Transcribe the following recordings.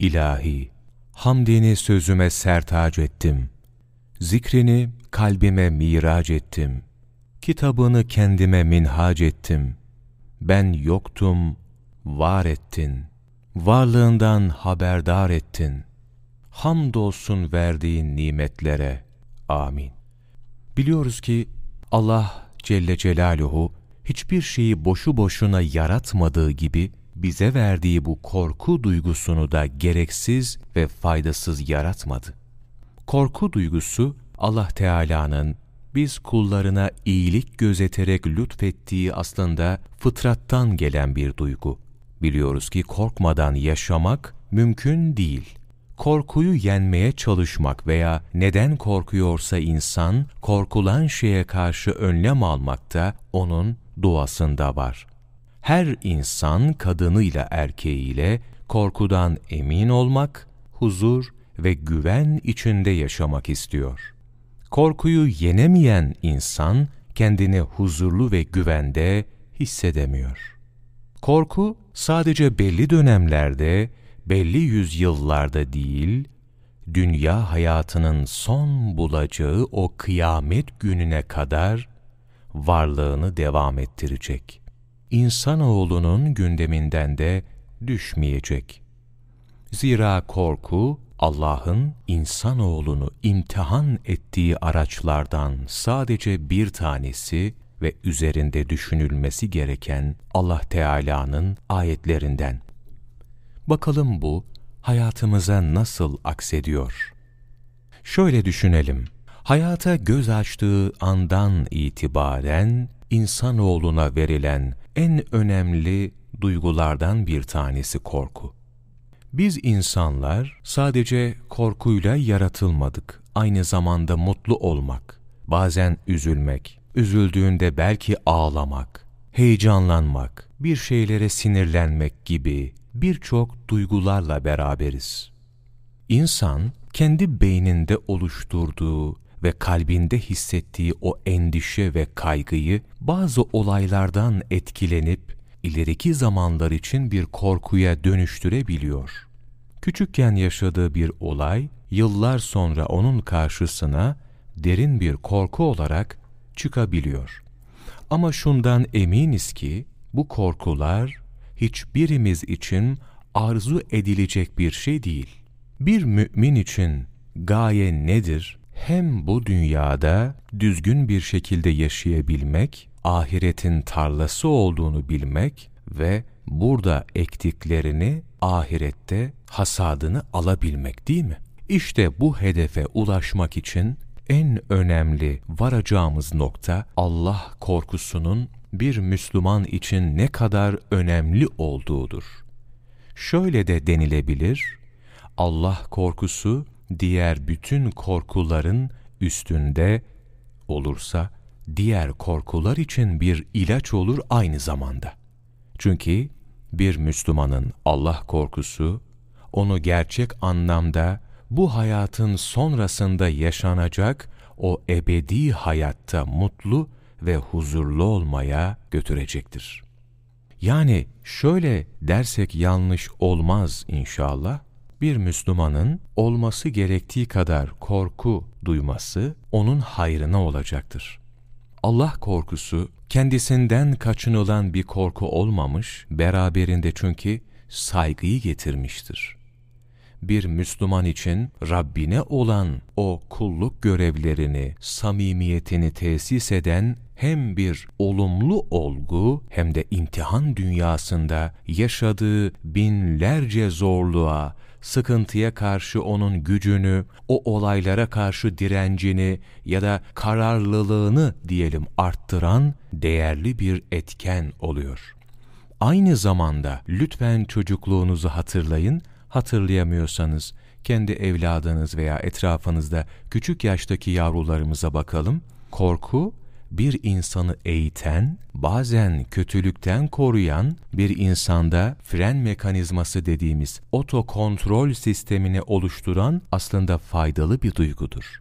İlahi, hamdini sözüme sertac ettim. Zikrini kalbime mirac ettim. Kitabını kendime minhac ettim. Ben yoktum, var ettin. Varlığından haberdar ettin. Hamdolsun verdiğin nimetlere. Amin. Biliyoruz ki Allah Celle Celaluhu hiçbir şeyi boşu boşuna yaratmadığı gibi bize verdiği bu korku duygusunu da gereksiz ve faydasız yaratmadı. Korku duygusu Allah Teala'nın biz kullarına iyilik gözeterek lütfettiği aslında fıtrattan gelen bir duygu. Biliyoruz ki korkmadan yaşamak mümkün değil. Korkuyu yenmeye çalışmak veya neden korkuyorsa insan, korkulan şeye karşı önlem almakta onun doğasında var. Her insan kadınıyla erkeğiyle korkudan emin olmak, huzur ve güven içinde yaşamak istiyor. Korkuyu yenemeyen insan kendini huzurlu ve güvende hissedemiyor. Korku sadece belli dönemlerde, belli yüzyıllarda değil, dünya hayatının son bulacağı o kıyamet gününe kadar varlığını devam ettirecek. İnsanoğlunun gündeminden de düşmeyecek. Zira korku, Allah'ın insanoğlunu imtihan ettiği araçlardan sadece bir tanesi ve üzerinde düşünülmesi gereken Allah Teala'nın ayetlerinden. Bakalım bu hayatımıza nasıl aksediyor? Şöyle düşünelim. Hayata göz açtığı andan itibaren insanoğluna verilen en önemli duygulardan bir tanesi korku. Biz insanlar sadece korkuyla yaratılmadık. Aynı zamanda mutlu olmak, bazen üzülmek, üzüldüğünde belki ağlamak, heyecanlanmak, bir şeylere sinirlenmek gibi birçok duygularla beraberiz. İnsan kendi beyninde oluşturduğu ve kalbinde hissettiği o endişe ve kaygıyı bazı olaylardan etkilenip ileriki zamanlar için bir korkuya dönüştürebiliyor. Küçükken yaşadığı bir olay yıllar sonra onun karşısına derin bir korku olarak çıkabiliyor. Ama şundan eminiz ki bu korkular hiçbirimiz için arzu edilecek bir şey değil. Bir mümin için gaye nedir? Hem bu dünyada düzgün bir şekilde yaşayabilmek, ahiretin tarlası olduğunu bilmek ve burada ektiklerini ahirette hasadını alabilmek değil mi? İşte bu hedefe ulaşmak için en önemli varacağımız nokta Allah korkusunun bir Müslüman için ne kadar önemli olduğudur. Şöyle de denilebilir, Allah korkusu diğer bütün korkuların üstünde olursa, diğer korkular için bir ilaç olur aynı zamanda. Çünkü bir Müslümanın Allah korkusu, onu gerçek anlamda bu hayatın sonrasında yaşanacak o ebedi hayatta mutlu ve huzurlu olmaya götürecektir. Yani şöyle dersek yanlış olmaz inşallah, bir Müslümanın olması gerektiği kadar korku duyması onun hayrına olacaktır. Allah korkusu kendisinden kaçınılan bir korku olmamış, beraberinde çünkü saygıyı getirmiştir. Bir Müslüman için Rabbine olan o kulluk görevlerini, samimiyetini tesis eden hem bir olumlu olgu hem de imtihan dünyasında yaşadığı binlerce zorluğa, sıkıntıya karşı onun gücünü, o olaylara karşı direncini ya da kararlılığını diyelim arttıran değerli bir etken oluyor. Aynı zamanda lütfen çocukluğunuzu hatırlayın, hatırlayamıyorsanız kendi evladınız veya etrafınızda küçük yaştaki yavrularımıza bakalım. Korku bir insanı eğiten, bazen kötülükten koruyan bir insanda fren mekanizması dediğimiz otokontrol sistemini oluşturan aslında faydalı bir duygudur.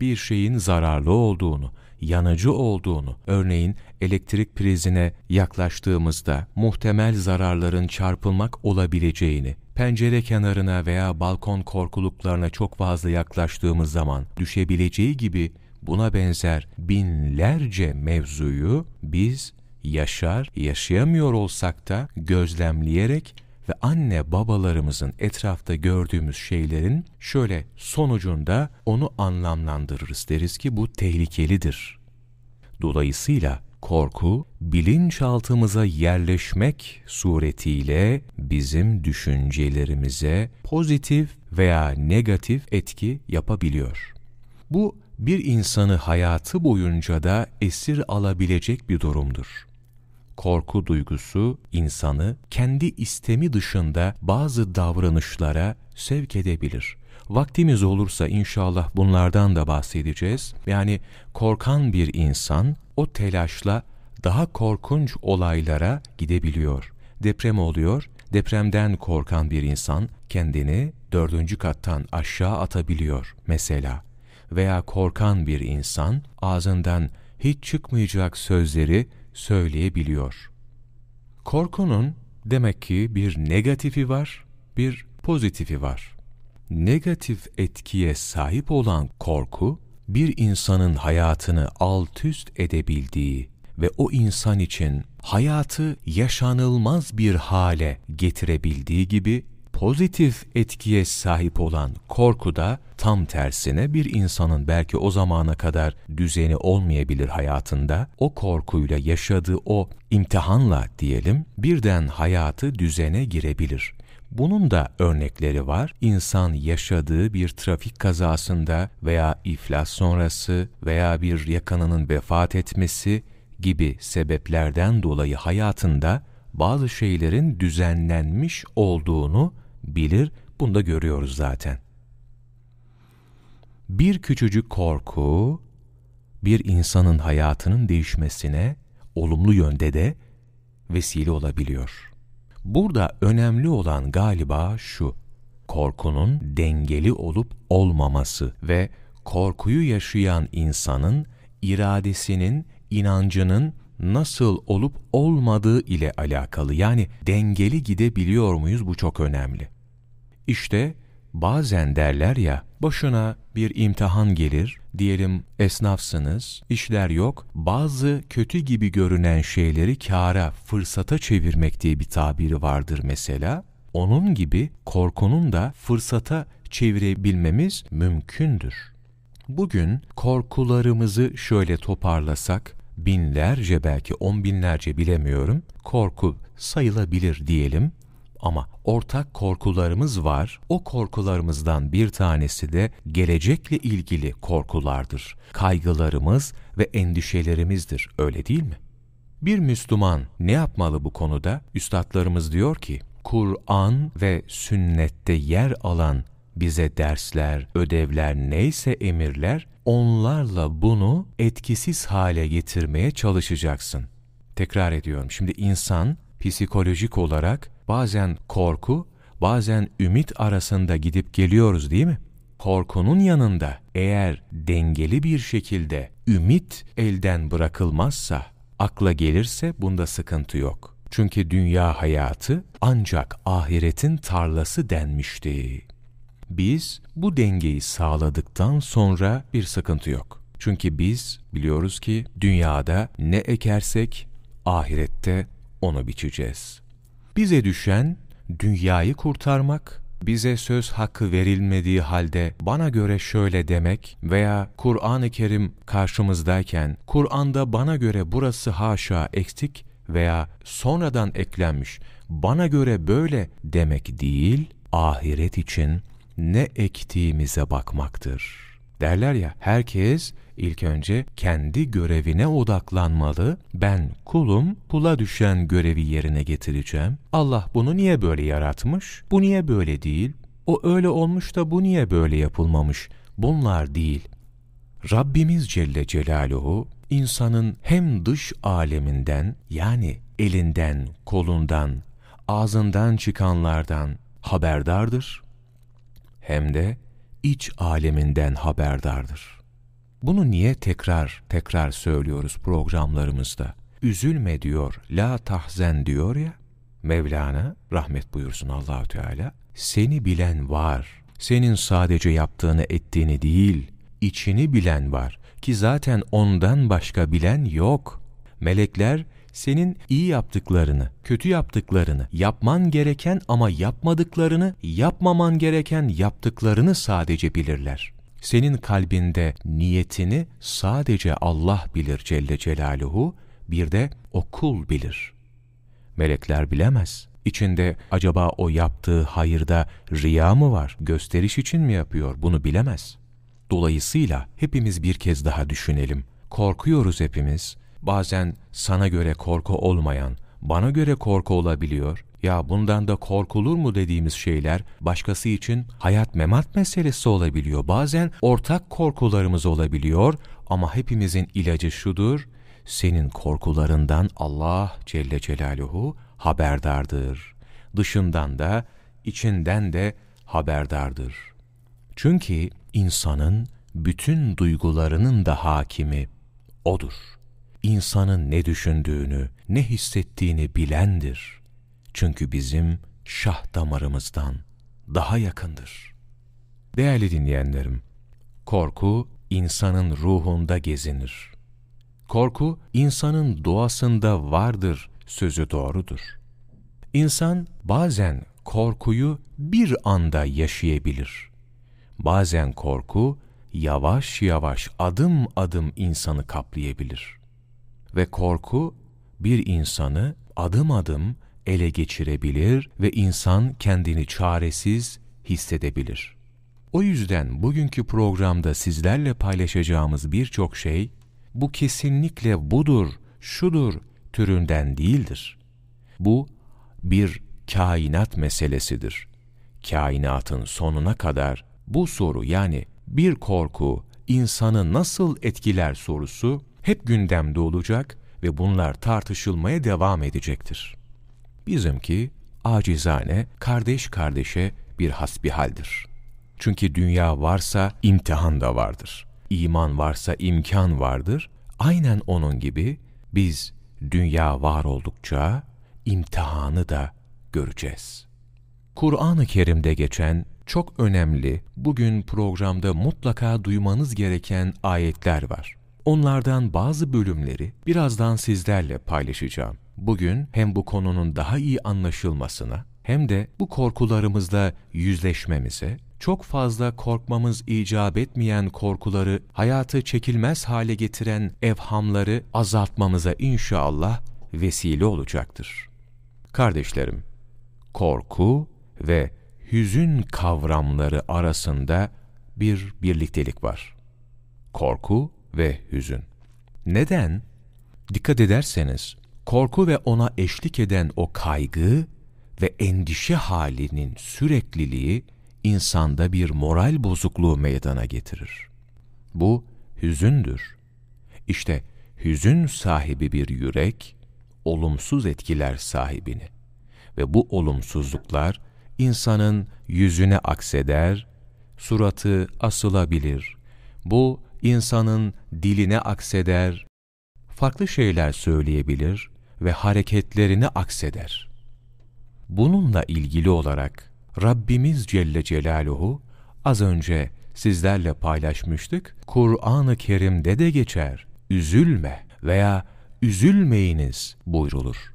Bir şeyin zararlı olduğunu, yanıcı olduğunu, örneğin elektrik prizine yaklaştığımızda muhtemel zararların çarpılmak olabileceğini, pencere kenarına veya balkon korkuluklarına çok fazla yaklaştığımız zaman düşebileceği gibi buna benzer binlerce mevzuyu biz yaşar, yaşayamıyor olsak da gözlemleyerek ve anne babalarımızın etrafta gördüğümüz şeylerin şöyle sonucunda onu anlamlandırırız. Deriz ki bu tehlikelidir. Dolayısıyla korku bilinçaltımıza yerleşmek suretiyle bizim düşüncelerimize pozitif veya negatif etki yapabiliyor. Bu bir insanı hayatı boyunca da esir alabilecek bir durumdur korku duygusu insanı kendi istemi dışında bazı davranışlara sevk edebilir. Vaktimiz olursa inşallah bunlardan da bahsedeceğiz. Yani korkan bir insan o telaşla daha korkunç olaylara gidebiliyor. Deprem oluyor, depremden korkan bir insan kendini dördüncü kattan aşağı atabiliyor mesela. Veya korkan bir insan ağzından hiç çıkmayacak sözleri söyleyebiliyor. Korkunun demek ki bir negatifi var, bir pozitifi var. Negatif etkiye sahip olan korku, bir insanın hayatını alt üst edebildiği ve o insan için hayatı yaşanılmaz bir hale getirebildiği gibi pozitif etkiye sahip olan korku da tam tersine bir insanın belki o zamana kadar düzeni olmayabilir hayatında, o korkuyla yaşadığı o imtihanla diyelim birden hayatı düzene girebilir. Bunun da örnekleri var. İnsan yaşadığı bir trafik kazasında veya iflas sonrası veya bir yakınının vefat etmesi gibi sebeplerden dolayı hayatında bazı şeylerin düzenlenmiş olduğunu bilir, bunu da görüyoruz zaten. Bir küçücük korku, bir insanın hayatının değişmesine olumlu yönde de vesile olabiliyor. Burada önemli olan galiba şu, korkunun dengeli olup olmaması ve korkuyu yaşayan insanın iradesinin, inancının nasıl olup olmadığı ile alakalı. Yani dengeli gidebiliyor muyuz bu çok önemli. İşte bazen derler ya, başına bir imtihan gelir, diyelim esnafsınız, işler yok, bazı kötü gibi görünen şeyleri kâra, fırsata çevirmek diye bir tabiri vardır mesela. Onun gibi korkunun da fırsata çevirebilmemiz mümkündür. Bugün korkularımızı şöyle toparlasak, binlerce belki on binlerce bilemiyorum, korku sayılabilir diyelim. Ama ortak korkularımız var. O korkularımızdan bir tanesi de gelecekle ilgili korkulardır. Kaygılarımız ve endişelerimizdir. Öyle değil mi? Bir Müslüman ne yapmalı bu konuda? Üstadlarımız diyor ki, Kur'an ve sünnette yer alan bize dersler, ödevler neyse emirler, onlarla bunu etkisiz hale getirmeye çalışacaksın. Tekrar ediyorum. Şimdi insan psikolojik olarak bazen korku, bazen ümit arasında gidip geliyoruz değil mi? Korkunun yanında eğer dengeli bir şekilde ümit elden bırakılmazsa, akla gelirse bunda sıkıntı yok. Çünkü dünya hayatı ancak ahiretin tarlası denmişti. Biz bu dengeyi sağladıktan sonra bir sıkıntı yok. Çünkü biz biliyoruz ki dünyada ne ekersek ahirette onu biçeceğiz. Bize düşen dünyayı kurtarmak, bize söz hakkı verilmediği halde bana göre şöyle demek veya Kur'an-ı Kerim karşımızdayken Kur'an'da bana göre burası haşa eksik veya sonradan eklenmiş bana göre böyle demek değil, ahiret için ne ektiğimize bakmaktır. Derler ya, herkes ilk önce kendi görevine odaklanmalı. Ben kulum, kula düşen görevi yerine getireceğim. Allah bunu niye böyle yaratmış? Bu niye böyle değil? O öyle olmuş da bu niye böyle yapılmamış? Bunlar değil. Rabbimiz Celle Celaluhu insanın hem dış aleminden yani elinden, kolundan, ağzından çıkanlardan haberdardır hem de iç aleminden haberdardır. Bunu niye tekrar tekrar söylüyoruz programlarımızda? Üzülme diyor, la tahzen diyor ya. Mevlana rahmet buyursun Allahü Teala. seni bilen var. Senin sadece yaptığını ettiğini değil, içini bilen var ki zaten ondan başka bilen yok. Melekler senin iyi yaptıklarını, kötü yaptıklarını, yapman gereken ama yapmadıklarını, yapmaman gereken yaptıklarını sadece bilirler. Senin kalbinde niyetini sadece Allah bilir Celle Celaluhu, bir de o kul bilir. Melekler bilemez. İçinde acaba o yaptığı hayırda riya mı var, gösteriş için mi yapıyor bunu bilemez. Dolayısıyla hepimiz bir kez daha düşünelim. Korkuyoruz hepimiz. Bazen sana göre korku olmayan, bana göre korku olabiliyor. Ya bundan da korkulur mu dediğimiz şeyler başkası için hayat memat meselesi olabiliyor. Bazen ortak korkularımız olabiliyor ama hepimizin ilacı şudur. Senin korkularından Allah Celle Celaluhu haberdardır. Dışından da, içinden de haberdardır. Çünkü insanın bütün duygularının da hakimi O'dur. İnsanın ne düşündüğünü, ne hissettiğini bilendir. Çünkü bizim şah damarımızdan daha yakındır. Değerli dinleyenlerim, korku insanın ruhunda gezinir. Korku insanın doğasında vardır sözü doğrudur. İnsan bazen korkuyu bir anda yaşayabilir. Bazen korku yavaş yavaş adım adım insanı kaplayabilir. Ve korku bir insanı adım adım ele geçirebilir ve insan kendini çaresiz hissedebilir. O yüzden bugünkü programda sizlerle paylaşacağımız birçok şey bu kesinlikle budur, şudur türünden değildir. Bu bir kainat meselesidir. Kainatın sonuna kadar bu soru yani bir korku insanı nasıl etkiler sorusu hep gündemde olacak ve bunlar tartışılmaya devam edecektir. Bizimki acizane kardeş kardeşe bir hasbihaldir. Çünkü dünya varsa imtihan da vardır. İman varsa imkan vardır. Aynen onun gibi biz dünya var oldukça imtihanı da göreceğiz. Kur'an-ı Kerim'de geçen çok önemli, bugün programda mutlaka duymanız gereken ayetler var. Onlardan bazı bölümleri birazdan sizlerle paylaşacağım. Bugün hem bu konunun daha iyi anlaşılmasına hem de bu korkularımızla yüzleşmemize, çok fazla korkmamız icap etmeyen korkuları hayatı çekilmez hale getiren evhamları azaltmamıza inşallah vesile olacaktır. Kardeşlerim, korku ve hüzün kavramları arasında bir birliktelik var. Korku ve hüzün. Neden? Dikkat ederseniz, korku ve ona eşlik eden o kaygı ve endişe halinin sürekliliği insanda bir moral bozukluğu meydana getirir. Bu hüzündür. İşte hüzün sahibi bir yürek, olumsuz etkiler sahibini ve bu olumsuzluklar insanın yüzüne akseder, suratı asılabilir. Bu insanın diline akseder, farklı şeyler söyleyebilir ve hareketlerini akseder. Bununla ilgili olarak Rabbimiz Celle Celaluhu az önce sizlerle paylaşmıştık. Kur'an-ı Kerim'de de geçer. Üzülme veya üzülmeyiniz buyrulur.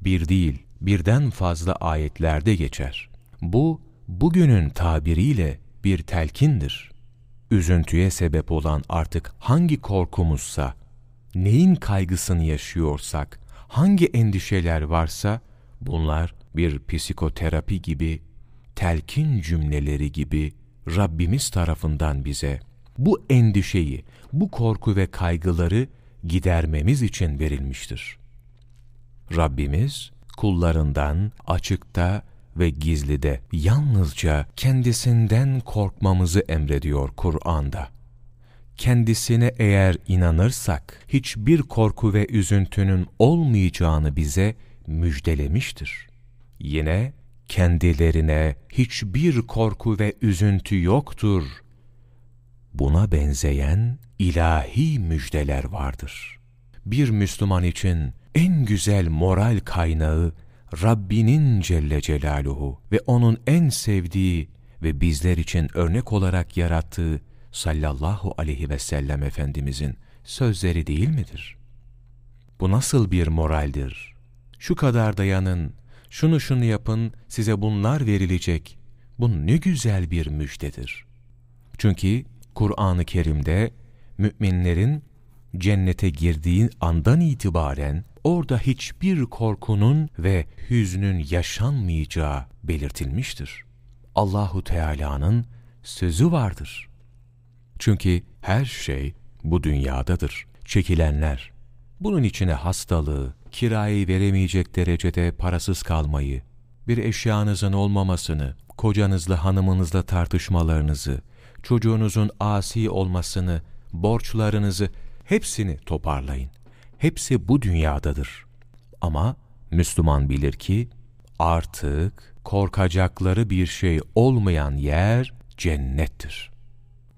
Bir değil, birden fazla ayetlerde geçer. Bu, bugünün tabiriyle bir telkindir. Üzüntüye sebep olan artık hangi korkumuzsa, neyin kaygısını yaşıyorsak, hangi endişeler varsa, bunlar bir psikoterapi gibi, telkin cümleleri gibi Rabbimiz tarafından bize bu endişeyi, bu korku ve kaygıları gidermemiz için verilmiştir. Rabbimiz kullarından açıkta ve gizlide yalnızca kendisinden korkmamızı emrediyor Kur'an'da. Kendisine eğer inanırsak hiçbir korku ve üzüntünün olmayacağını bize müjdelemiştir. Yine kendilerine hiçbir korku ve üzüntü yoktur. Buna benzeyen ilahi müjdeler vardır. Bir Müslüman için en güzel moral kaynağı Rabbinin Celle Celaluhu ve O'nun en sevdiği ve bizler için örnek olarak yarattığı sallallahu aleyhi ve sellem Efendimizin sözleri değil midir? Bu nasıl bir moraldir? Şu kadar dayanın, şunu şunu yapın, size bunlar verilecek. Bu ne güzel bir müjdedir. Çünkü Kur'an-ı Kerim'de müminlerin cennete girdiği andan itibaren orada hiçbir korkunun ve hüznün yaşanmayacağı belirtilmiştir. Allahu Teala'nın sözü vardır. Çünkü her şey bu dünyadadır. Çekilenler, bunun içine hastalığı, kirayı veremeyecek derecede parasız kalmayı, bir eşyanızın olmamasını, kocanızla hanımınızla tartışmalarınızı, çocuğunuzun asi olmasını, borçlarınızı hepsini toparlayın. Hepsi bu dünyadadır. Ama Müslüman bilir ki artık korkacakları bir şey olmayan yer cennettir.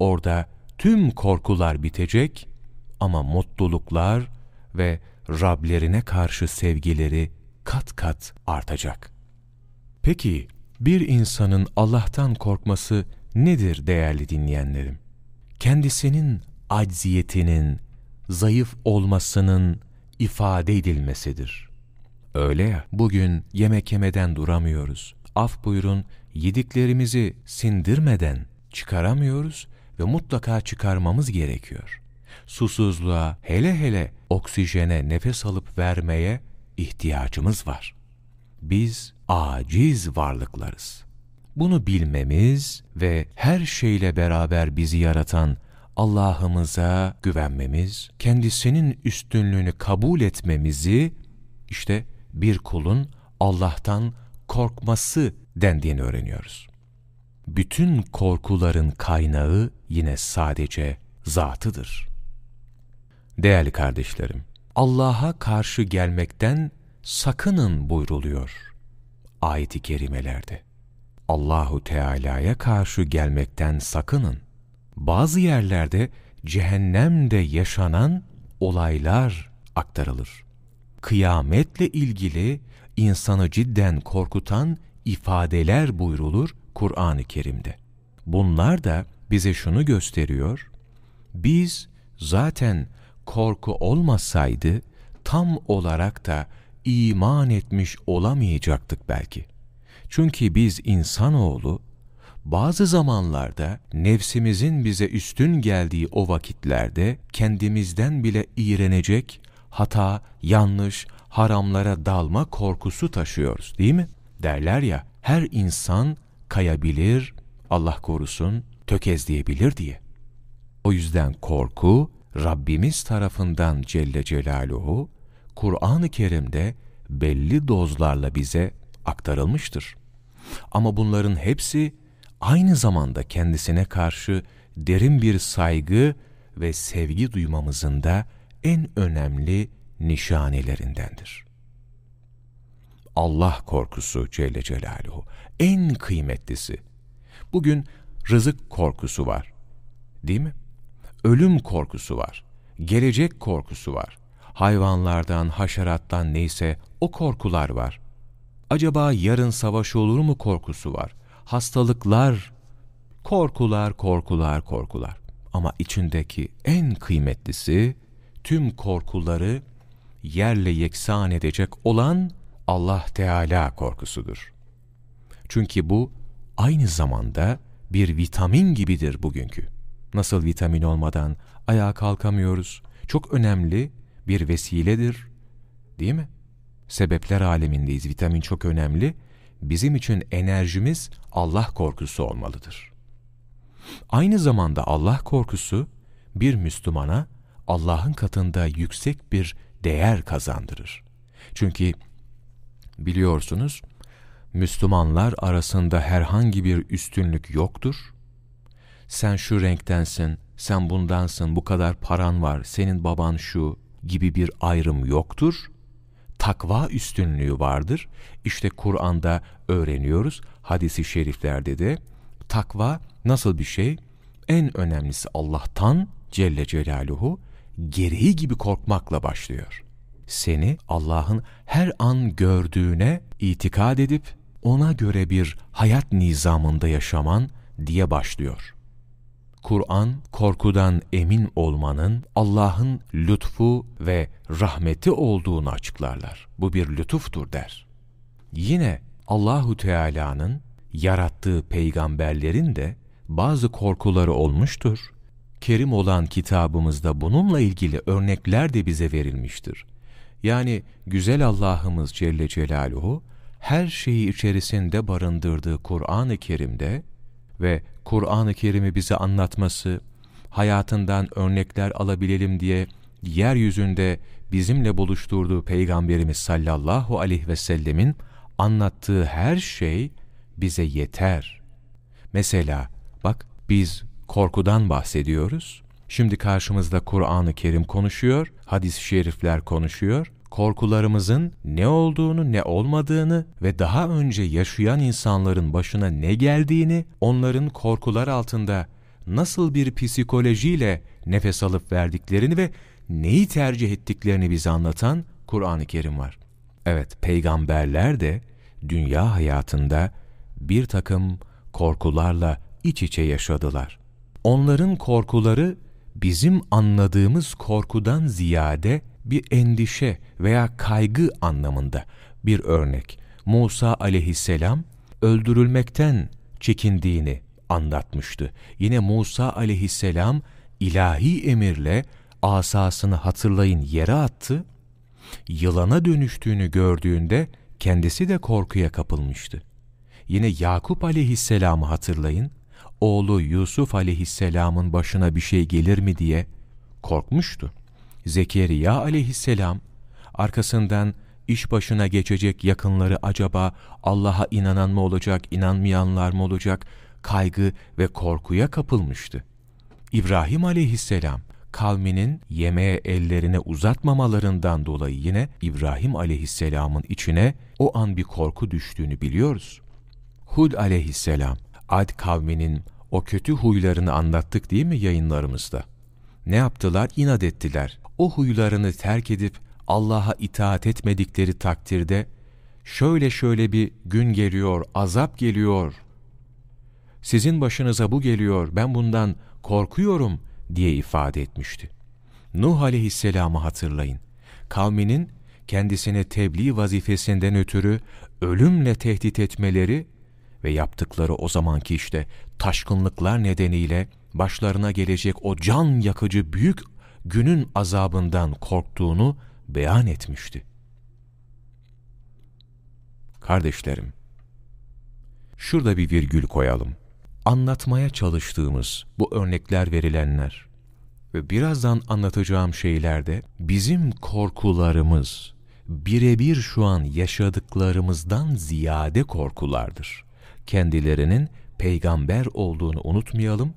Orada tüm korkular bitecek ama mutluluklar ve Rablerine karşı sevgileri kat kat artacak. Peki bir insanın Allah'tan korkması nedir değerli dinleyenlerim? Kendisinin acziyetinin, zayıf olmasının ifade edilmesidir. Öyle ya, bugün yemek yemeden duramıyoruz. Af buyurun, yediklerimizi sindirmeden çıkaramıyoruz ve mutlaka çıkarmamız gerekiyor. Susuzluğa, hele hele oksijene nefes alıp vermeye ihtiyacımız var. Biz aciz varlıklarız. Bunu bilmemiz ve her şeyle beraber bizi yaratan Allah'ımıza güvenmemiz, kendisinin üstünlüğünü kabul etmemizi, işte bir kulun Allah'tan korkması dendiğini öğreniyoruz. Bütün korkuların kaynağı yine sadece zatıdır. Değerli kardeşlerim, Allah'a karşı gelmekten sakının buyruluyor ayet-i kerimelerde. Allahu Teala'ya karşı gelmekten sakının bazı yerlerde cehennemde yaşanan olaylar aktarılır. Kıyametle ilgili insanı cidden korkutan ifadeler buyrulur Kur'an-ı Kerim'de. Bunlar da bize şunu gösteriyor, biz zaten korku olmasaydı tam olarak da iman etmiş olamayacaktık belki. Çünkü biz insanoğlu bazı zamanlarda nefsimizin bize üstün geldiği o vakitlerde kendimizden bile iğrenecek, hata, yanlış, haramlara dalma korkusu taşıyoruz değil mi? Derler ya her insan kayabilir, Allah korusun, tökezleyebilir diye. O yüzden korku Rabbimiz tarafından Celle Celaluhu Kur'an-ı Kerim'de belli dozlarla bize aktarılmıştır. Ama bunların hepsi aynı zamanda kendisine karşı derin bir saygı ve sevgi duymamızın da en önemli nişanelerindendir. Allah korkusu Celle Celaluhu en kıymetlisi. Bugün rızık korkusu var. Değil mi? Ölüm korkusu var. Gelecek korkusu var. Hayvanlardan, haşerattan neyse o korkular var. Acaba yarın savaş olur mu korkusu var hastalıklar, korkular, korkular, korkular. Ama içindeki en kıymetlisi tüm korkuları yerle yeksan edecek olan Allah Teala korkusudur. Çünkü bu aynı zamanda bir vitamin gibidir bugünkü. Nasıl vitamin olmadan ayağa kalkamıyoruz? Çok önemli bir vesiledir. Değil mi? Sebepler alemindeyiz. Vitamin çok önemli bizim için enerjimiz Allah korkusu olmalıdır. Aynı zamanda Allah korkusu bir Müslümana Allah'ın katında yüksek bir değer kazandırır. Çünkü biliyorsunuz Müslümanlar arasında herhangi bir üstünlük yoktur. Sen şu renktensin, sen bundansın, bu kadar paran var, senin baban şu gibi bir ayrım yoktur takva üstünlüğü vardır. İşte Kur'an'da öğreniyoruz, hadisi şeriflerde de takva nasıl bir şey? En önemlisi Allah'tan Celle Celaluhu gereği gibi korkmakla başlıyor. seni Allah'ın her an gördüğüne itikad edip ona göre bir hayat nizamında yaşaman diye başlıyor. Kur'an, korkudan emin olmanın Allah'ın lütfu ve rahmeti olduğunu açıklarlar. Bu bir lütuftur der. Yine Allahu Teala'nın yarattığı peygamberlerin de bazı korkuları olmuştur. Kerim olan kitabımızda bununla ilgili örnekler de bize verilmiştir. Yani güzel Allah'ımız Celle Celaluhu her şeyi içerisinde barındırdığı Kur'an-ı Kerim'de ve Kur'an-ı Kerim'i bize anlatması, hayatından örnekler alabilelim diye yeryüzünde bizimle buluşturduğu Peygamberimiz sallallahu aleyhi ve sellemin anlattığı her şey bize yeter. Mesela bak biz korkudan bahsediyoruz. Şimdi karşımızda Kur'an-ı Kerim konuşuyor, hadis-i şerifler konuşuyor. Korkularımızın ne olduğunu, ne olmadığını ve daha önce yaşayan insanların başına ne geldiğini, onların korkular altında nasıl bir psikolojiyle nefes alıp verdiklerini ve neyi tercih ettiklerini bize anlatan Kur'an-ı Kerim var. Evet, peygamberler de dünya hayatında bir takım korkularla iç içe yaşadılar. Onların korkuları bizim anladığımız korkudan ziyade bir endişe veya kaygı anlamında bir örnek. Musa aleyhisselam öldürülmekten çekindiğini anlatmıştı. Yine Musa aleyhisselam ilahi emirle asasını hatırlayın yere attı. Yılana dönüştüğünü gördüğünde kendisi de korkuya kapılmıştı. Yine Yakup aleyhisselamı hatırlayın. Oğlu Yusuf aleyhisselamın başına bir şey gelir mi diye korkmuştu. Zekeriya aleyhisselam arkasından iş başına geçecek yakınları acaba Allah'a inanan mı olacak, inanmayanlar mı olacak kaygı ve korkuya kapılmıştı. İbrahim aleyhisselam kavminin yemeğe ellerine uzatmamalarından dolayı yine İbrahim aleyhisselamın içine o an bir korku düştüğünü biliyoruz. Hud aleyhisselam, Ad kavminin o kötü huylarını anlattık değil mi yayınlarımızda? Ne yaptılar? İnat ettiler. O huylarını terk edip Allah'a itaat etmedikleri takdirde şöyle şöyle bir gün geliyor, azap geliyor. Sizin başınıza bu geliyor, ben bundan korkuyorum diye ifade etmişti. Nuh aleyhisselamı hatırlayın. Kavminin kendisine tebliğ vazifesinden ötürü ölümle tehdit etmeleri ve yaptıkları o zamanki işte taşkınlıklar nedeniyle başlarına gelecek o can yakıcı büyük günün azabından korktuğunu beyan etmişti. Kardeşlerim, şurada bir virgül koyalım. Anlatmaya çalıştığımız bu örnekler verilenler ve birazdan anlatacağım şeylerde bizim korkularımız birebir şu an yaşadıklarımızdan ziyade korkulardır. Kendilerinin peygamber olduğunu unutmayalım.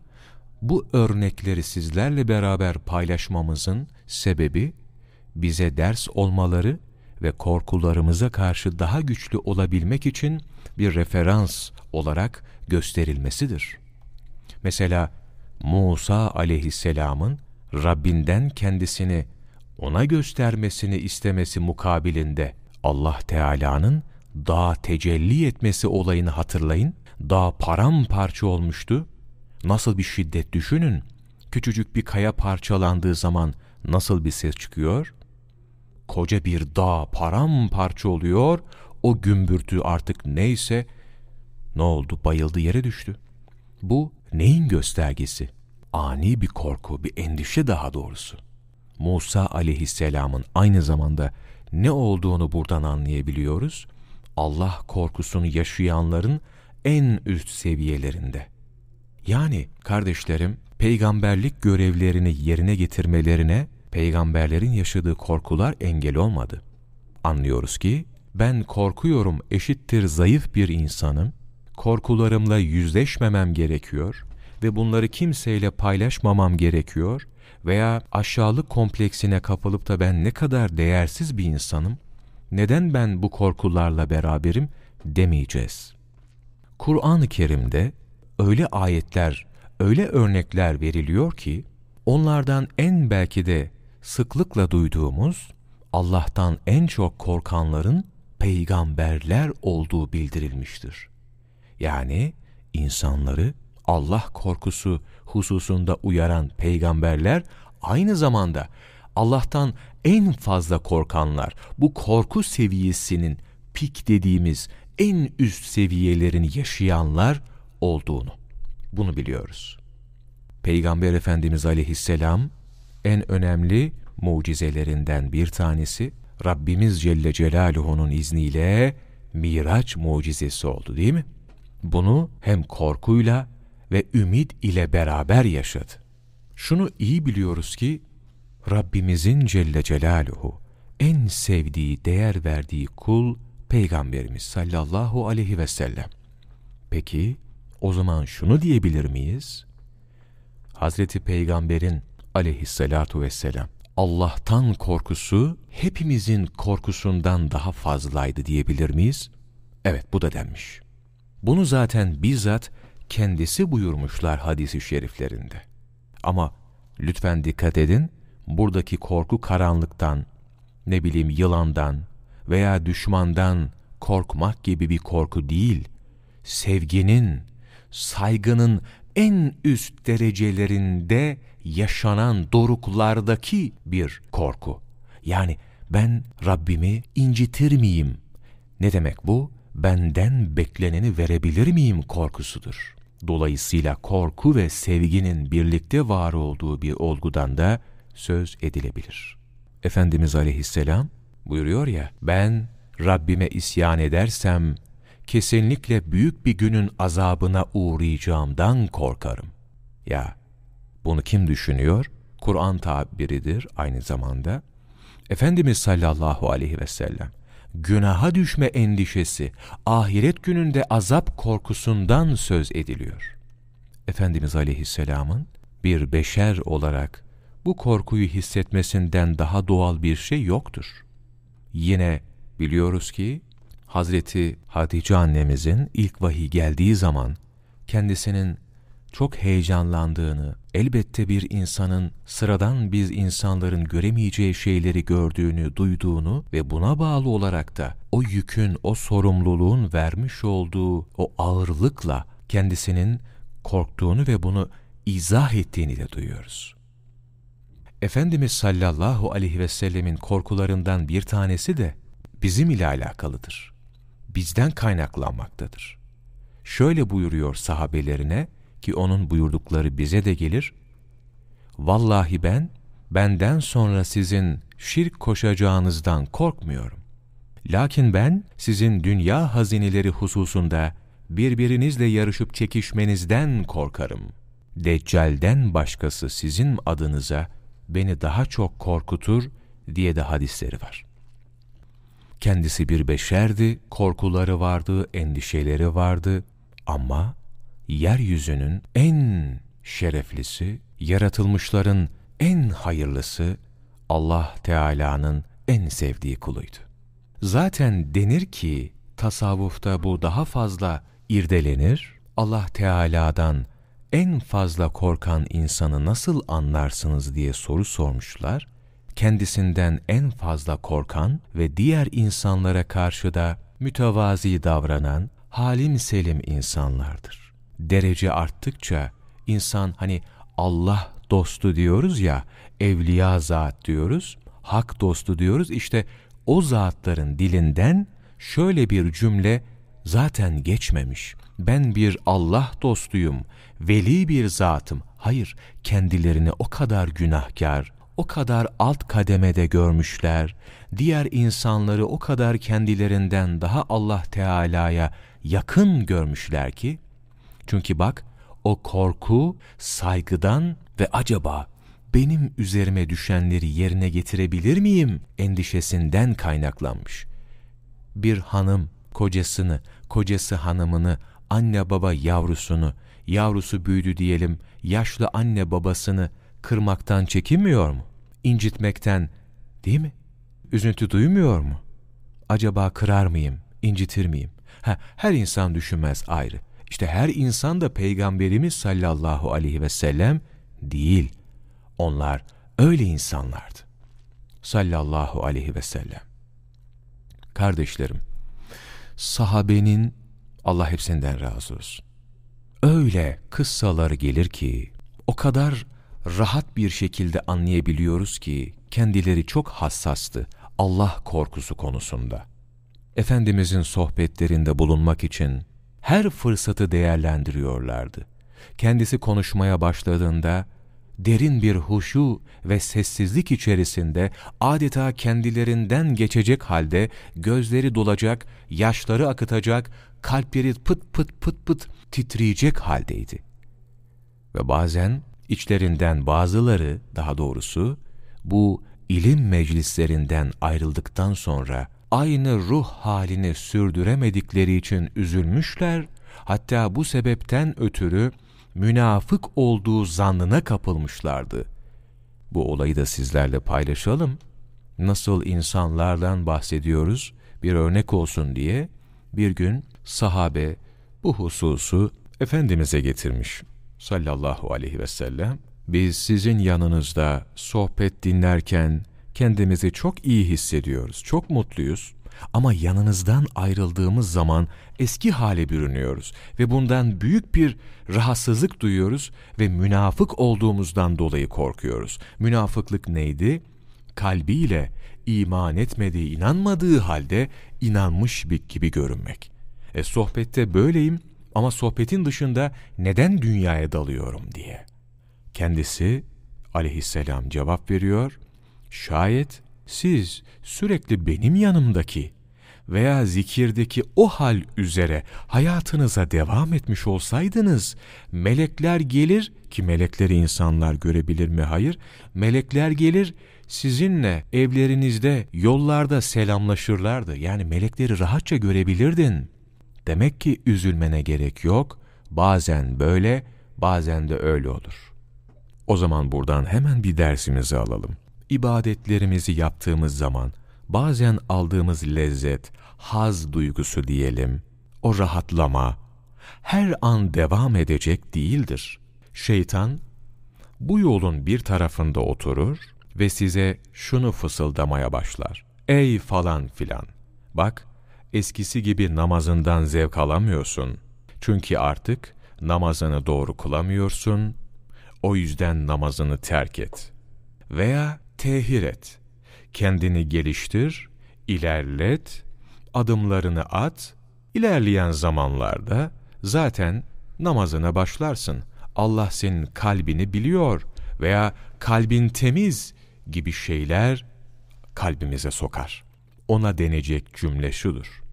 Bu örnekleri sizlerle beraber paylaşmamızın sebebi bize ders olmaları ve korkularımıza karşı daha güçlü olabilmek için bir referans olarak gösterilmesidir. Mesela Musa aleyhisselamın Rabbinden kendisini ona göstermesini istemesi mukabilinde Allah Teala'nın dağ tecelli etmesi olayını hatırlayın. Dağ paramparça olmuştu. Nasıl bir şiddet düşünün. Küçücük bir kaya parçalandığı zaman nasıl bir ses çıkıyor? Koca bir dağ paramparça oluyor. O gümbürtü artık neyse ne oldu? Bayıldı yere düştü. Bu neyin göstergesi? Ani bir korku, bir endişe daha doğrusu. Musa aleyhisselamın aynı zamanda ne olduğunu buradan anlayabiliyoruz. Allah korkusunu yaşayanların en üst seviyelerinde. Yani kardeşlerim, peygamberlik görevlerini yerine getirmelerine peygamberlerin yaşadığı korkular engel olmadı. Anlıyoruz ki ben korkuyorum eşittir zayıf bir insanım, korkularımla yüzleşmemem gerekiyor ve bunları kimseyle paylaşmamam gerekiyor veya aşağılık kompleksine kapılıp da ben ne kadar değersiz bir insanım, neden ben bu korkularla beraberim demeyeceğiz. Kur'an-ı Kerim'de öyle ayetler, öyle örnekler veriliyor ki, onlardan en belki de sıklıkla duyduğumuz Allah'tan en çok korkanların peygamberler olduğu bildirilmiştir. Yani insanları Allah korkusu hususunda uyaran peygamberler aynı zamanda Allah'tan en fazla korkanlar, bu korku seviyesinin pik dediğimiz en üst seviyelerini yaşayanlar olduğunu. Bunu biliyoruz. Peygamber Efendimiz aleyhisselam en önemli mucizelerinden bir tanesi Rabbimiz Celle Celaluhu'nun izniyle Miraç mucizesi oldu değil mi? Bunu hem korkuyla ve ümit ile beraber yaşadı. Şunu iyi biliyoruz ki Rabbimizin Celle Celaluhu en sevdiği, değer verdiği kul Peygamberimiz sallallahu aleyhi ve sellem. Peki o zaman şunu diyebilir miyiz? Hazreti Peygamber'in aleyhissalatu vesselam Allah'tan korkusu hepimizin korkusundan daha fazlaydı diyebilir miyiz? Evet bu da denmiş. Bunu zaten bizzat kendisi buyurmuşlar hadisi şeriflerinde. Ama lütfen dikkat edin, buradaki korku karanlıktan, ne bileyim yılandan veya düşmandan korkmak gibi bir korku değil, sevginin, saygının en üst derecelerinde yaşanan doruklardaki bir korku. Yani ben Rabbimi incitir miyim? Ne demek bu? Benden bekleneni verebilir miyim korkusudur. Dolayısıyla korku ve sevginin birlikte var olduğu bir olgudan da söz edilebilir. Efendimiz aleyhisselam buyuruyor ya, ben Rabbime isyan edersem, kesinlikle büyük bir günün azabına uğrayacağımdan korkarım. Ya, bunu kim düşünüyor? Kur'an tabiridir aynı zamanda. Efendimiz sallallahu aleyhi ve sellem, günaha düşme endişesi, ahiret gününde azap korkusundan söz ediliyor. Efendimiz aleyhisselamın bir beşer olarak bu korkuyu hissetmesinden daha doğal bir şey yoktur. Yine biliyoruz ki Hazreti Hatice annemizin ilk vahiy geldiği zaman kendisinin çok heyecanlandığını, elbette bir insanın sıradan biz insanların göremeyeceği şeyleri gördüğünü, duyduğunu ve buna bağlı olarak da o yükün, o sorumluluğun vermiş olduğu o ağırlıkla kendisinin korktuğunu ve bunu izah ettiğini de duyuyoruz. Efendimiz sallallahu aleyhi ve sellemin korkularından bir tanesi de bizim ile alakalıdır. Bizden kaynaklanmaktadır. Şöyle buyuruyor sahabelerine ki onun buyurdukları bize de gelir. Vallahi ben, benden sonra sizin şirk koşacağınızdan korkmuyorum. Lakin ben sizin dünya hazineleri hususunda birbirinizle yarışıp çekişmenizden korkarım. Deccal'den başkası sizin adınıza beni daha çok korkutur diye de hadisleri var. Kendisi bir beşerdi, korkuları vardı, endişeleri vardı ama yeryüzünün en şereflisi, yaratılmışların en hayırlısı Allah Teala'nın en sevdiği kuluydu. Zaten denir ki tasavvufta bu daha fazla irdelenir. Allah Teala'dan en fazla korkan insanı nasıl anlarsınız diye soru sormuşlar. Kendisinden en fazla korkan ve diğer insanlara karşı da mütevazi davranan halim selim insanlardır. Derece arttıkça insan hani Allah dostu diyoruz ya, evliya zat diyoruz, hak dostu diyoruz. İşte o zatların dilinden şöyle bir cümle zaten geçmemiş. Ben bir Allah dostuyum, veli bir zatım. Hayır, kendilerini o kadar günahkar, o kadar alt kademede görmüşler, diğer insanları o kadar kendilerinden daha Allah Teala'ya yakın görmüşler ki, çünkü bak o korku saygıdan ve acaba benim üzerime düşenleri yerine getirebilir miyim endişesinden kaynaklanmış. Bir hanım kocasını, kocası hanımını, anne baba yavrusunu, yavrusu büyüdü diyelim, yaşlı anne babasını kırmaktan çekinmiyor mu? İncitmekten, değil mi? Üzüntü duymuyor mu? Acaba kırar mıyım, incitir miyim? Ha, her insan düşünmez ayrı. İşte her insan da Peygamberimiz sallallahu aleyhi ve sellem değil. Onlar öyle insanlardı. sallallahu aleyhi ve sellem. Kardeşlerim, sahabenin, Allah hepsinden razı olsun, öyle kıssaları gelir ki, o kadar rahat bir şekilde anlayabiliyoruz ki, kendileri çok hassastı Allah korkusu konusunda. Efendimizin sohbetlerinde bulunmak için her fırsatı değerlendiriyorlardı. Kendisi konuşmaya başladığında, derin bir huşu ve sessizlik içerisinde adeta kendilerinden geçecek halde gözleri dolacak, yaşları akıtacak, kalpleri pıt pıt pıt pıt titreyecek haldeydi. Ve bazen içlerinden bazıları daha doğrusu bu ilim meclislerinden ayrıldıktan sonra aynı ruh halini sürdüremedikleri için üzülmüşler, hatta bu sebepten ötürü münafık olduğu zannına kapılmışlardı. Bu olayı da sizlerle paylaşalım. Nasıl insanlardan bahsediyoruz, bir örnek olsun diye bir gün sahabe bu hususu Efendimiz'e getirmiş sallallahu aleyhi ve sellem. Biz sizin yanınızda sohbet dinlerken kendimizi çok iyi hissediyoruz, çok mutluyuz. Ama yanınızdan ayrıldığımız zaman eski hale bürünüyoruz ve bundan büyük bir rahatsızlık duyuyoruz ve münafık olduğumuzdan dolayı korkuyoruz. Münafıklık neydi? Kalbiyle iman etmediği, inanmadığı halde inanmış bir gibi görünmek. E sohbette böyleyim ama sohbetin dışında neden dünyaya dalıyorum diye. Kendisi aleyhisselam cevap veriyor, şayet siz sürekli benim yanımdaki veya zikirdeki o hal üzere hayatınıza devam etmiş olsaydınız, melekler gelir ki melekleri insanlar görebilir mi? Hayır. Melekler gelir sizinle evlerinizde, yollarda selamlaşırlardı. Yani melekleri rahatça görebilirdin. Demek ki üzülmene gerek yok. Bazen böyle, bazen de öyle olur. O zaman buradan hemen bir dersimizi alalım. İbadetlerimizi yaptığımız zaman bazen aldığımız lezzet, haz duygusu diyelim, o rahatlama her an devam edecek değildir. Şeytan bu yolun bir tarafında oturur ve size şunu fısıldamaya başlar. Ey falan filan! Bak, eskisi gibi namazından zevk alamıyorsun. Çünkü artık namazını doğru kılamıyorsun, o yüzden namazını terk et. Veya tehir et. Kendini geliştir, ilerlet, adımlarını at, ilerleyen zamanlarda zaten namazına başlarsın. Allah senin kalbini biliyor veya kalbin temiz gibi şeyler kalbimize sokar. Ona denecek cümle şudur.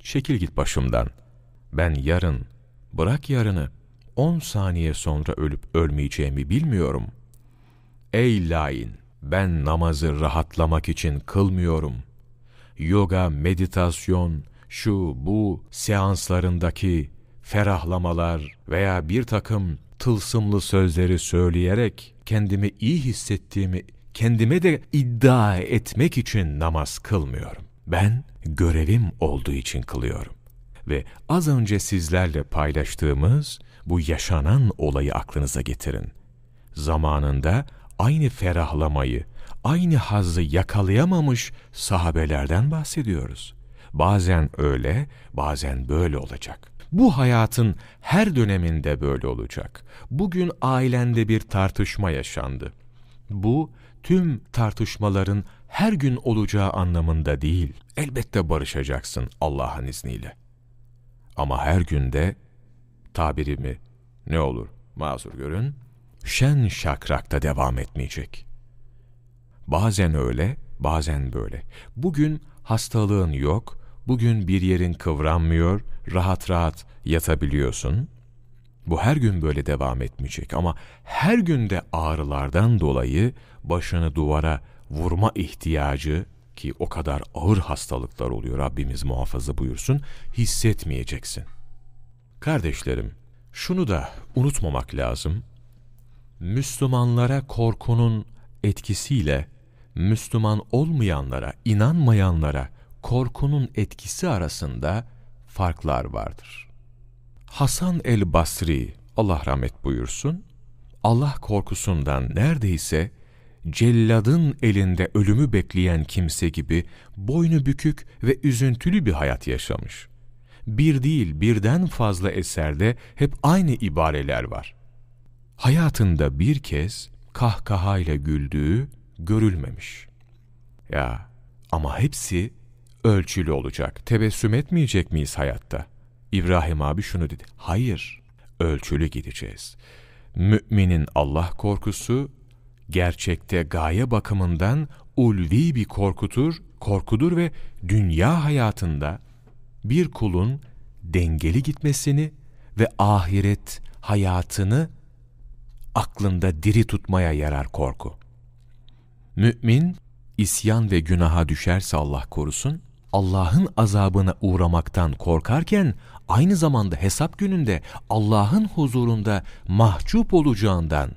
Çekil git başımdan. Ben yarın, bırak yarını, on saniye sonra ölüp ölmeyeceğimi bilmiyorum. Ey lain! Ben namazı rahatlamak için kılmıyorum. Yoga, meditasyon, şu bu seanslarındaki ferahlamalar veya bir takım tılsımlı sözleri söyleyerek kendimi iyi hissettiğimi kendime de iddia etmek için namaz kılmıyorum. Ben görevim olduğu için kılıyorum. Ve az önce sizlerle paylaştığımız bu yaşanan olayı aklınıza getirin. Zamanında aynı ferahlamayı, aynı hazzı yakalayamamış sahabelerden bahsediyoruz. Bazen öyle, bazen böyle olacak. Bu hayatın her döneminde böyle olacak. Bugün ailende bir tartışma yaşandı. Bu tüm tartışmaların her gün olacağı anlamında değil. Elbette barışacaksın Allah'ın izniyle. Ama her günde tabirimi ne olur mazur görün, şen şakrakta devam etmeyecek. Bazen öyle, bazen böyle. Bugün hastalığın yok, bugün bir yerin kıvranmıyor, rahat rahat yatabiliyorsun. Bu her gün böyle devam etmeyecek ama her günde ağrılardan dolayı başını duvara vurma ihtiyacı ki o kadar ağır hastalıklar oluyor Rabbimiz muhafaza buyursun hissetmeyeceksin. Kardeşlerim, şunu da unutmamak lazım. Müslümanlara korkunun etkisiyle Müslüman olmayanlara, inanmayanlara korkunun etkisi arasında farklar vardır. Hasan el-Basri, Allah rahmet buyursun, Allah korkusundan neredeyse celladın elinde ölümü bekleyen kimse gibi boynu bükük ve üzüntülü bir hayat yaşamış. Bir değil birden fazla eserde hep aynı ibareler var. Hayatında bir kez kahkahayla güldüğü görülmemiş. Ya ama hepsi ölçülü olacak. Tebessüm etmeyecek miyiz hayatta? İbrahim abi şunu dedi. Hayır, ölçülü gideceğiz. Müminin Allah korkusu gerçekte gaye bakımından ulvi bir korkutur, korkudur ve dünya hayatında bir kulun dengeli gitmesini ve ahiret hayatını aklında diri tutmaya yarar korku. Mümin, isyan ve günaha düşerse Allah korusun, Allah'ın azabına uğramaktan korkarken aynı zamanda hesap gününde Allah'ın huzurunda mahcup olacağından,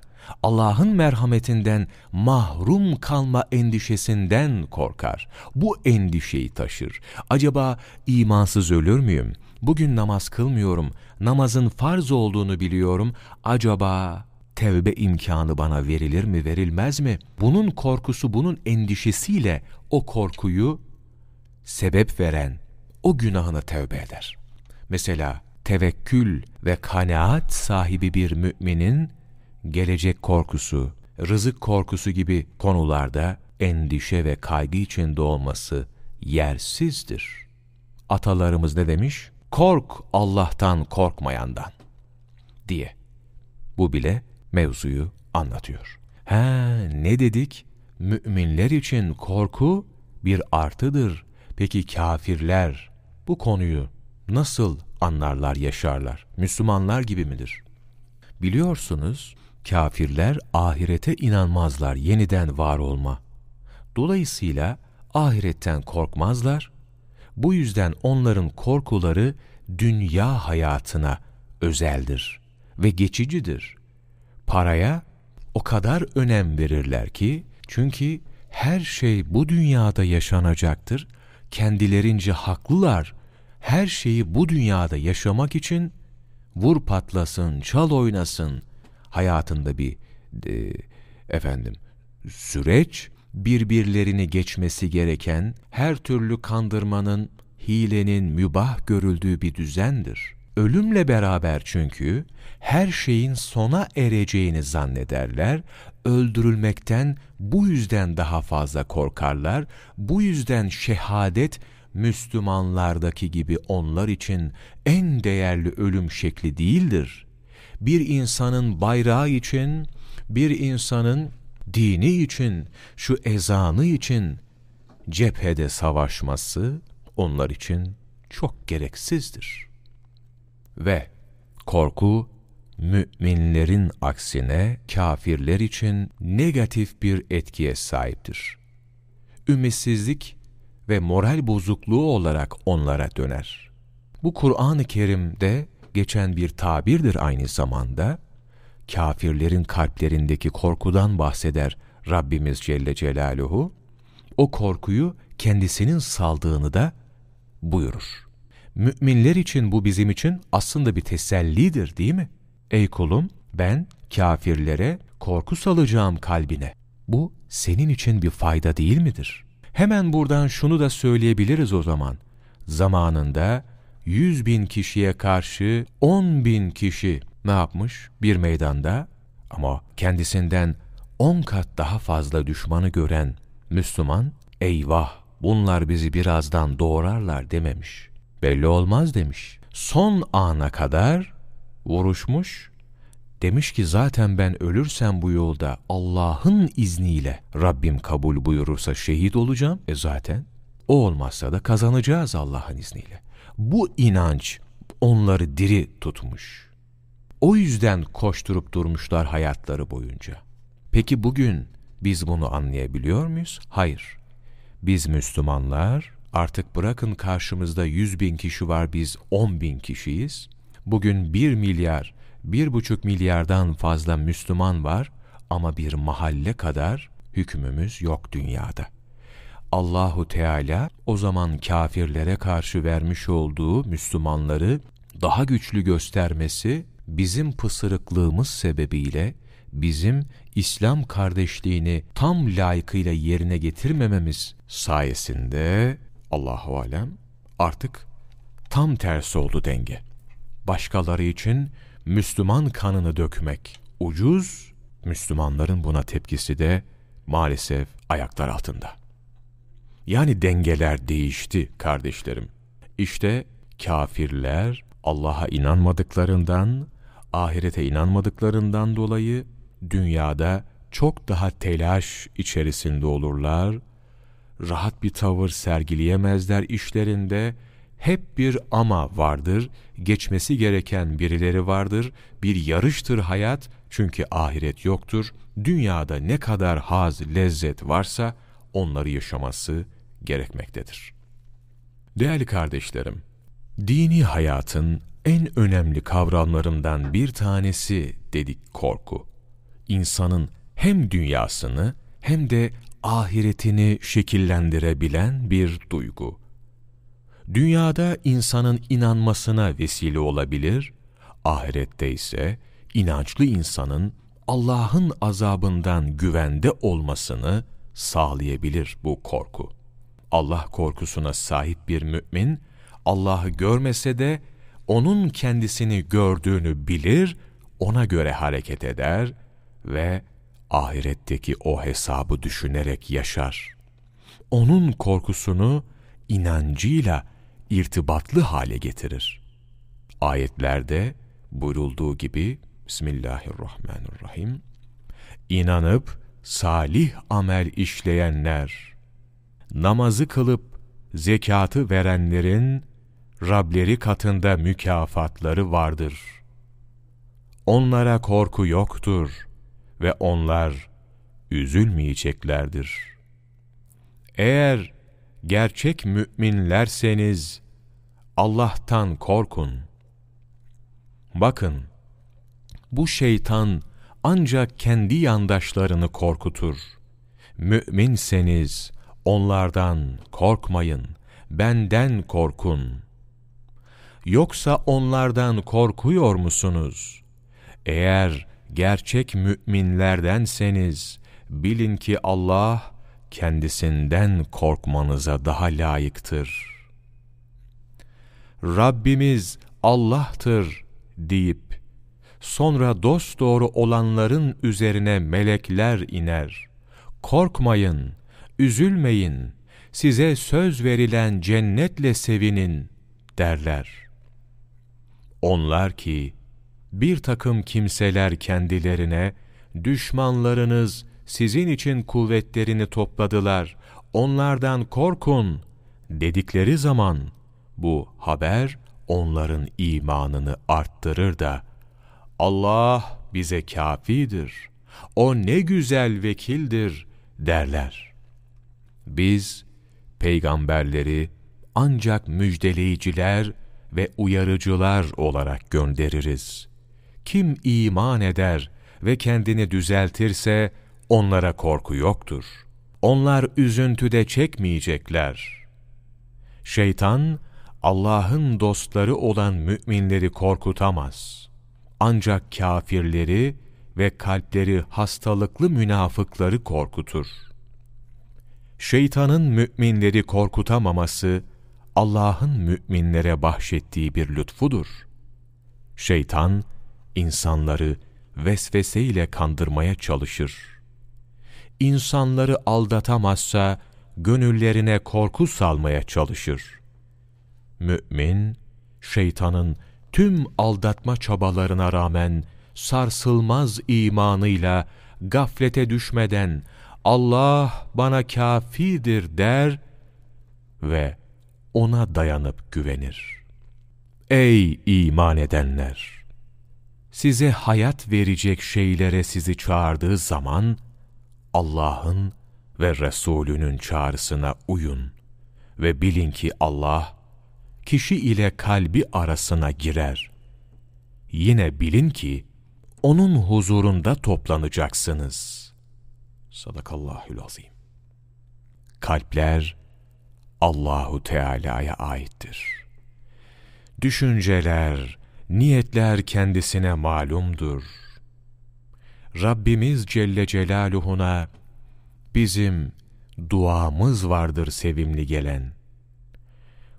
Allah'ın merhametinden mahrum kalma endişesinden korkar. Bu endişeyi taşır. Acaba imansız ölür müyüm? Bugün namaz kılmıyorum, namazın farz olduğunu biliyorum. Acaba tevbe imkanı bana verilir mi, verilmez mi? Bunun korkusu, bunun endişesiyle o korkuyu sebep veren o günahına tevbe eder. Mesela tevekkül ve kanaat sahibi bir müminin gelecek korkusu, rızık korkusu gibi konularda endişe ve kaygı içinde olması yersizdir. Atalarımız ne demiş? Kork Allah'tan korkmayandan diye. Bu bile mevzuyu anlatıyor. He ne dedik? Müminler için korku bir artıdır. Peki kafirler bu konuyu nasıl anlarlar, yaşarlar? Müslümanlar gibi midir? Biliyorsunuz kafirler ahirete inanmazlar, yeniden var olma. Dolayısıyla ahiretten korkmazlar. Bu yüzden onların korkuları dünya hayatına özeldir ve geçicidir. Paraya o kadar önem verirler ki çünkü her şey bu dünyada yaşanacaktır. Kendilerince haklılar. Her şeyi bu dünyada yaşamak için vur patlasın, çal oynasın hayatında bir e, efendim süreç birbirlerini geçmesi gereken her türlü kandırmanın, hilenin mübah görüldüğü bir düzendir. Ölümle beraber çünkü her şeyin sona ereceğini zannederler, öldürülmekten bu yüzden daha fazla korkarlar, bu yüzden şehadet Müslümanlardaki gibi onlar için en değerli ölüm şekli değildir. Bir insanın bayrağı için, bir insanın dini için, şu ezanı için cephede savaşması onlar için çok gereksizdir. Ve korku müminlerin aksine kafirler için negatif bir etkiye sahiptir. Ümitsizlik ve moral bozukluğu olarak onlara döner. Bu Kur'an-ı Kerim'de geçen bir tabirdir aynı zamanda. Kafirlerin kalplerindeki korkudan bahseder Rabbimiz Celle Celaluhu. O korkuyu kendisinin saldığını da buyurur. Müminler için bu bizim için aslında bir tesellidir değil mi? Ey kulum ben kafirlere korku salacağım kalbine. Bu senin için bir fayda değil midir? Hemen buradan şunu da söyleyebiliriz o zaman. Zamanında 100 bin kişiye karşı 10 bin kişi ne yapmış bir meydanda? Ama kendisinden 10 kat daha fazla düşmanı gören Müslüman, eyvah bunlar bizi birazdan doğrarlar dememiş. Belli olmaz demiş. Son ana kadar vuruşmuş, demiş ki zaten ben ölürsem bu yolda Allah'ın izniyle Rabbim kabul buyurursa şehit olacağım. E zaten o olmazsa da kazanacağız Allah'ın izniyle. Bu inanç onları diri tutmuş. O yüzden koşturup durmuşlar hayatları boyunca. Peki bugün biz bunu anlayabiliyor muyuz? Hayır. Biz Müslümanlar artık bırakın karşımızda 100 bin kişi var biz 10 bin kişiyiz. Bugün 1 milyar, 1,5 milyardan fazla Müslüman var ama bir mahalle kadar hükmümüz yok dünyada. Allahu Teala o zaman kafirlere karşı vermiş olduğu Müslümanları daha güçlü göstermesi bizim pısırıklığımız sebebiyle bizim İslam kardeşliğini tam layıkıyla yerine getirmememiz sayesinde Allahu alem artık tam tersi oldu denge. Başkaları için Müslüman kanını dökmek ucuz, Müslümanların buna tepkisi de maalesef ayaklar altında. Yani dengeler değişti kardeşlerim. İşte kafirler Allah'a inanmadıklarından, ahirete inanmadıklarından dolayı dünyada çok daha telaş içerisinde olurlar, rahat bir tavır sergileyemezler işlerinde, hep bir ama vardır, geçmesi gereken birileri vardır, bir yarıştır hayat çünkü ahiret yoktur, dünyada ne kadar haz, lezzet varsa onları yaşaması gerekmektedir. Değerli kardeşlerim, dini hayatın en önemli kavramlarından bir tanesi dedik korku. İnsanın hem dünyasını hem de ahiretini şekillendirebilen bir duygu. Dünyada insanın inanmasına vesile olabilir, ahirette ise inançlı insanın Allah'ın azabından güvende olmasını sağlayabilir bu korku. Allah korkusuna sahip bir mümin, Allah'ı görmese de onun kendisini gördüğünü bilir, ona göre hareket eder ve ahiretteki o hesabı düşünerek yaşar. Onun korkusunu inancıyla irtibatlı hale getirir. Ayetlerde buyurulduğu gibi Bismillahirrahmanirrahim İnanıp salih amel işleyenler, namazı kılıp zekatı verenlerin Rableri katında mükafatları vardır. Onlara korku yoktur ve onlar üzülmeyeceklerdir. Eğer gerçek müminlerseniz Allah'tan korkun. Bakın, bu şeytan ancak kendi yandaşlarını korkutur. Müminseniz onlardan korkmayın, benden korkun. Yoksa onlardan korkuyor musunuz? Eğer gerçek müminlerdenseniz bilin ki Allah kendisinden korkmanıza daha layıktır. Rabbimiz Allah'tır deyip sonra dosdoğru olanların üzerine melekler iner. Korkmayın, üzülmeyin, size söz verilen cennetle sevinin derler. Onlar ki bir takım kimseler kendilerine düşmanlarınız sizin için kuvvetlerini topladılar, onlardan korkun dedikleri zaman bu haber onların imanını arttırır da Allah bize kafidir, o ne güzel vekildir derler. Biz peygamberleri ancak müjdeleyiciler ve uyarıcılar olarak göndeririz. Kim iman eder ve kendini düzeltirse onlara korku yoktur. Onlar üzüntüde çekmeyecekler. Şeytan, Allah'ın dostları olan müminleri korkutamaz. Ancak kafirleri ve kalpleri hastalıklı münafıkları korkutur. Şeytanın müminleri korkutamaması, Allah'ın müminlere bahşettiği bir lütfudur. Şeytan, insanları vesveseyle kandırmaya çalışır. İnsanları aldatamazsa, gönüllerine korku salmaya çalışır. Mü'min, şeytanın tüm aldatma çabalarına rağmen sarsılmaz imanıyla gaflete düşmeden Allah bana kafidir der ve ona dayanıp güvenir. Ey iman edenler! Size hayat verecek şeylere sizi çağırdığı zaman, Allah'ın ve Resulünün çağrısına uyun ve bilin ki Allah, kişi ile kalbi arasına girer. Yine bilin ki, O'nun huzurunda toplanacaksınız. Sadakallahül azim. Kalpler, Allahu Teala'ya aittir. Düşünceler, niyetler kendisine malumdur. Rabbimiz Celle Celaluhu'na bizim duamız vardır sevimli gelen.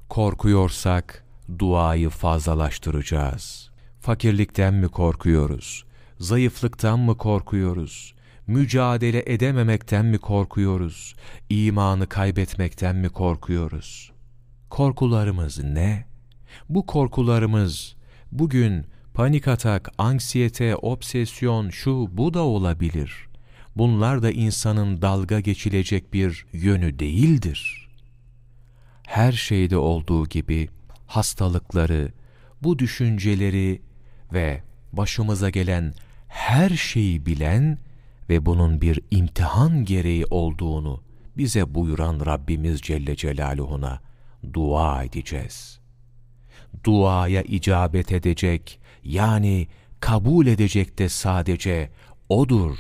Korkuyorsak duayı fazlalaştıracağız. Fakirlikten mi korkuyoruz? Zayıflıktan mı korkuyoruz? Mücadele edememekten mi korkuyoruz? İmanı kaybetmekten mi korkuyoruz? Korkularımız ne? Bu korkularımız bugün panik atak, anksiyete, obsesyon, şu bu da olabilir. Bunlar da insanın dalga geçilecek bir yönü değildir. Her şeyde olduğu gibi hastalıkları, bu düşünceleri ve başımıza gelen her şeyi bilen ve bunun bir imtihan gereği olduğunu bize buyuran Rabbimiz Celle Celaluhu'na dua edeceğiz. Duaya icabet edecek, yani kabul edecek de sadece O'dur.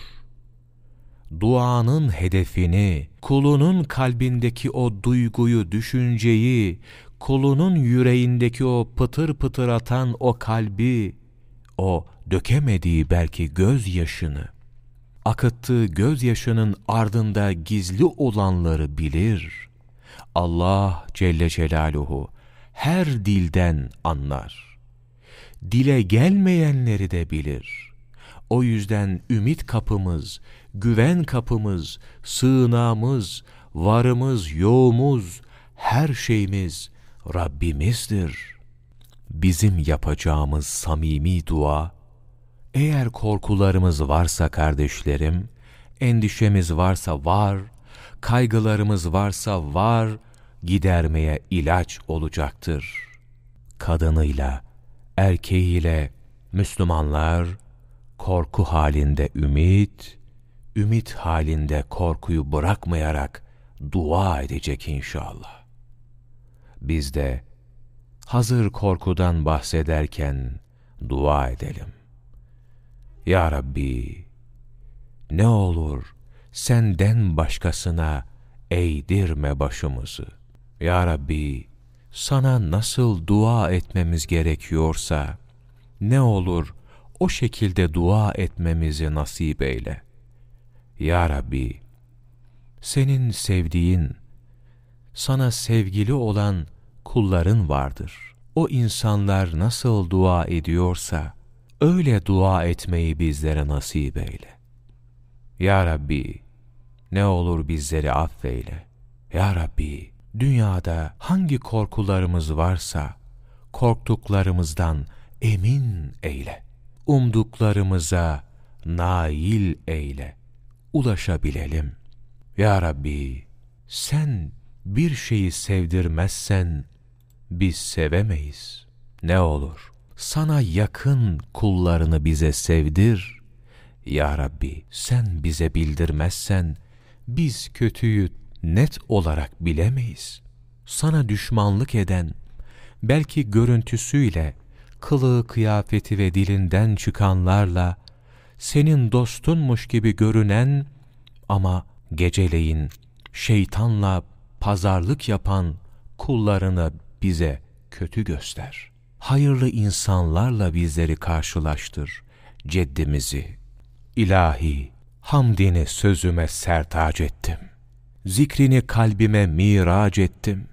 Duanın hedefini, kulunun kalbindeki o duyguyu, düşünceyi, kulunun yüreğindeki o pıtır pıtır atan o kalbi, o dökemediği belki gözyaşını, akıttığı gözyaşının ardında gizli olanları bilir. Allah Celle Celaluhu her dilden anlar. Dile gelmeyenleri de bilir. O yüzden ümit kapımız, güven kapımız, sığınağımız, varımız, yoğumuz, her şeyimiz Rabbimizdir. Bizim yapacağımız samimi dua, eğer korkularımız varsa kardeşlerim, endişemiz varsa var, kaygılarımız varsa var, gidermeye ilaç olacaktır. Kadınıyla, erkeğiyle Müslümanlar korku halinde ümit, ümit halinde korkuyu bırakmayarak dua edecek inşallah. Biz de hazır korkudan bahsederken dua edelim. Ya Rabbi, ne olur senden başkasına eğdirme başımızı. Ya Rabbi, sana nasıl dua etmemiz gerekiyorsa, ne olur o şekilde dua etmemizi nasip eyle. Ya Rabbi, senin sevdiğin, sana sevgili olan kulların vardır. O insanlar nasıl dua ediyorsa, öyle dua etmeyi bizlere nasip eyle. Ya Rabbi, ne olur bizleri affeyle. Ya Rabbi, dünyada hangi korkularımız varsa, korktuklarımızdan emin eyle. Umduklarımıza nail eyle. Ulaşabilelim. Ya Rabbi, sen bir şeyi sevdirmezsen, biz sevemeyiz. Ne olur, sana yakın kullarını bize sevdir. Ya Rabbi, sen bize bildirmezsen, biz kötüyü net olarak bilemeyiz. Sana düşmanlık eden, belki görüntüsüyle, kılığı kıyafeti ve dilinden çıkanlarla, senin dostunmuş gibi görünen ama geceleyin şeytanla pazarlık yapan kullarını bize kötü göster. Hayırlı insanlarla bizleri karşılaştır, ceddimizi. İlahi, hamdini sözüme sertac ettim. Zikrini kalbime mirac ettim.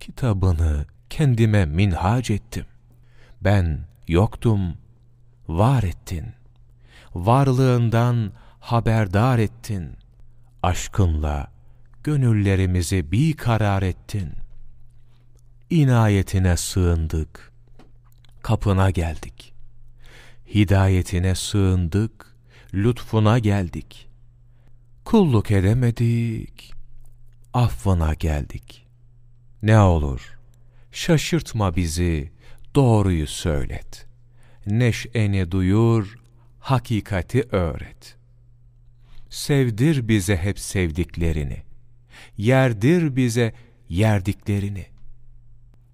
Kitabını kendime minhac ettim. Ben yoktum, var ettin. Varlığından haberdar ettin. Aşkınla gönüllerimizi bir karar ettin. İnayetine sığındık, kapına geldik. Hidayetine sığındık, lütfuna geldik. Kulluk edemedik, affına geldik. Ne olur, şaşırtma bizi, doğruyu söylet. Neşeni duyur, hakikati öğret. Sevdir bize hep sevdiklerini. Yerdir bize yerdiklerini.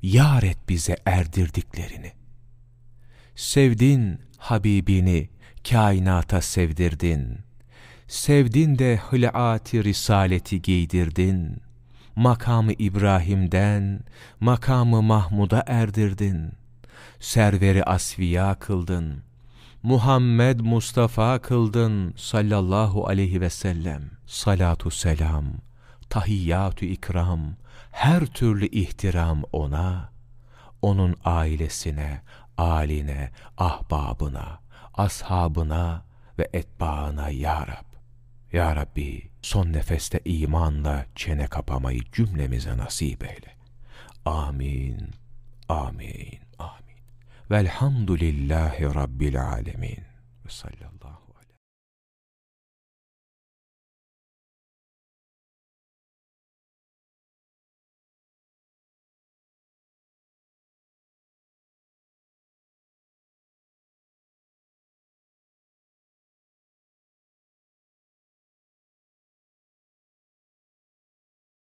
Yar et bize erdirdiklerini. Sevdin Habibini, kainata sevdirdin. Sevdin de hılaati risaleti giydirdin. Makamı İbrahim'den, makamı Mahmud'a erdirdin. Serveri asfiya kıldın. Muhammed Mustafa kıldın sallallahu aleyhi ve sellem. Salatu selam, tahiyyatü ikram, her türlü ihtiram ona, onun ailesine, aline, ahbabına, ashabına ve etbaına ya Rab. Ya Rabbi son nefeste imanla çene kapamayı cümlemize nasip eyle. Amin, amin, amin. Velhamdülillahi Rabbil alemin. Ve sallallahu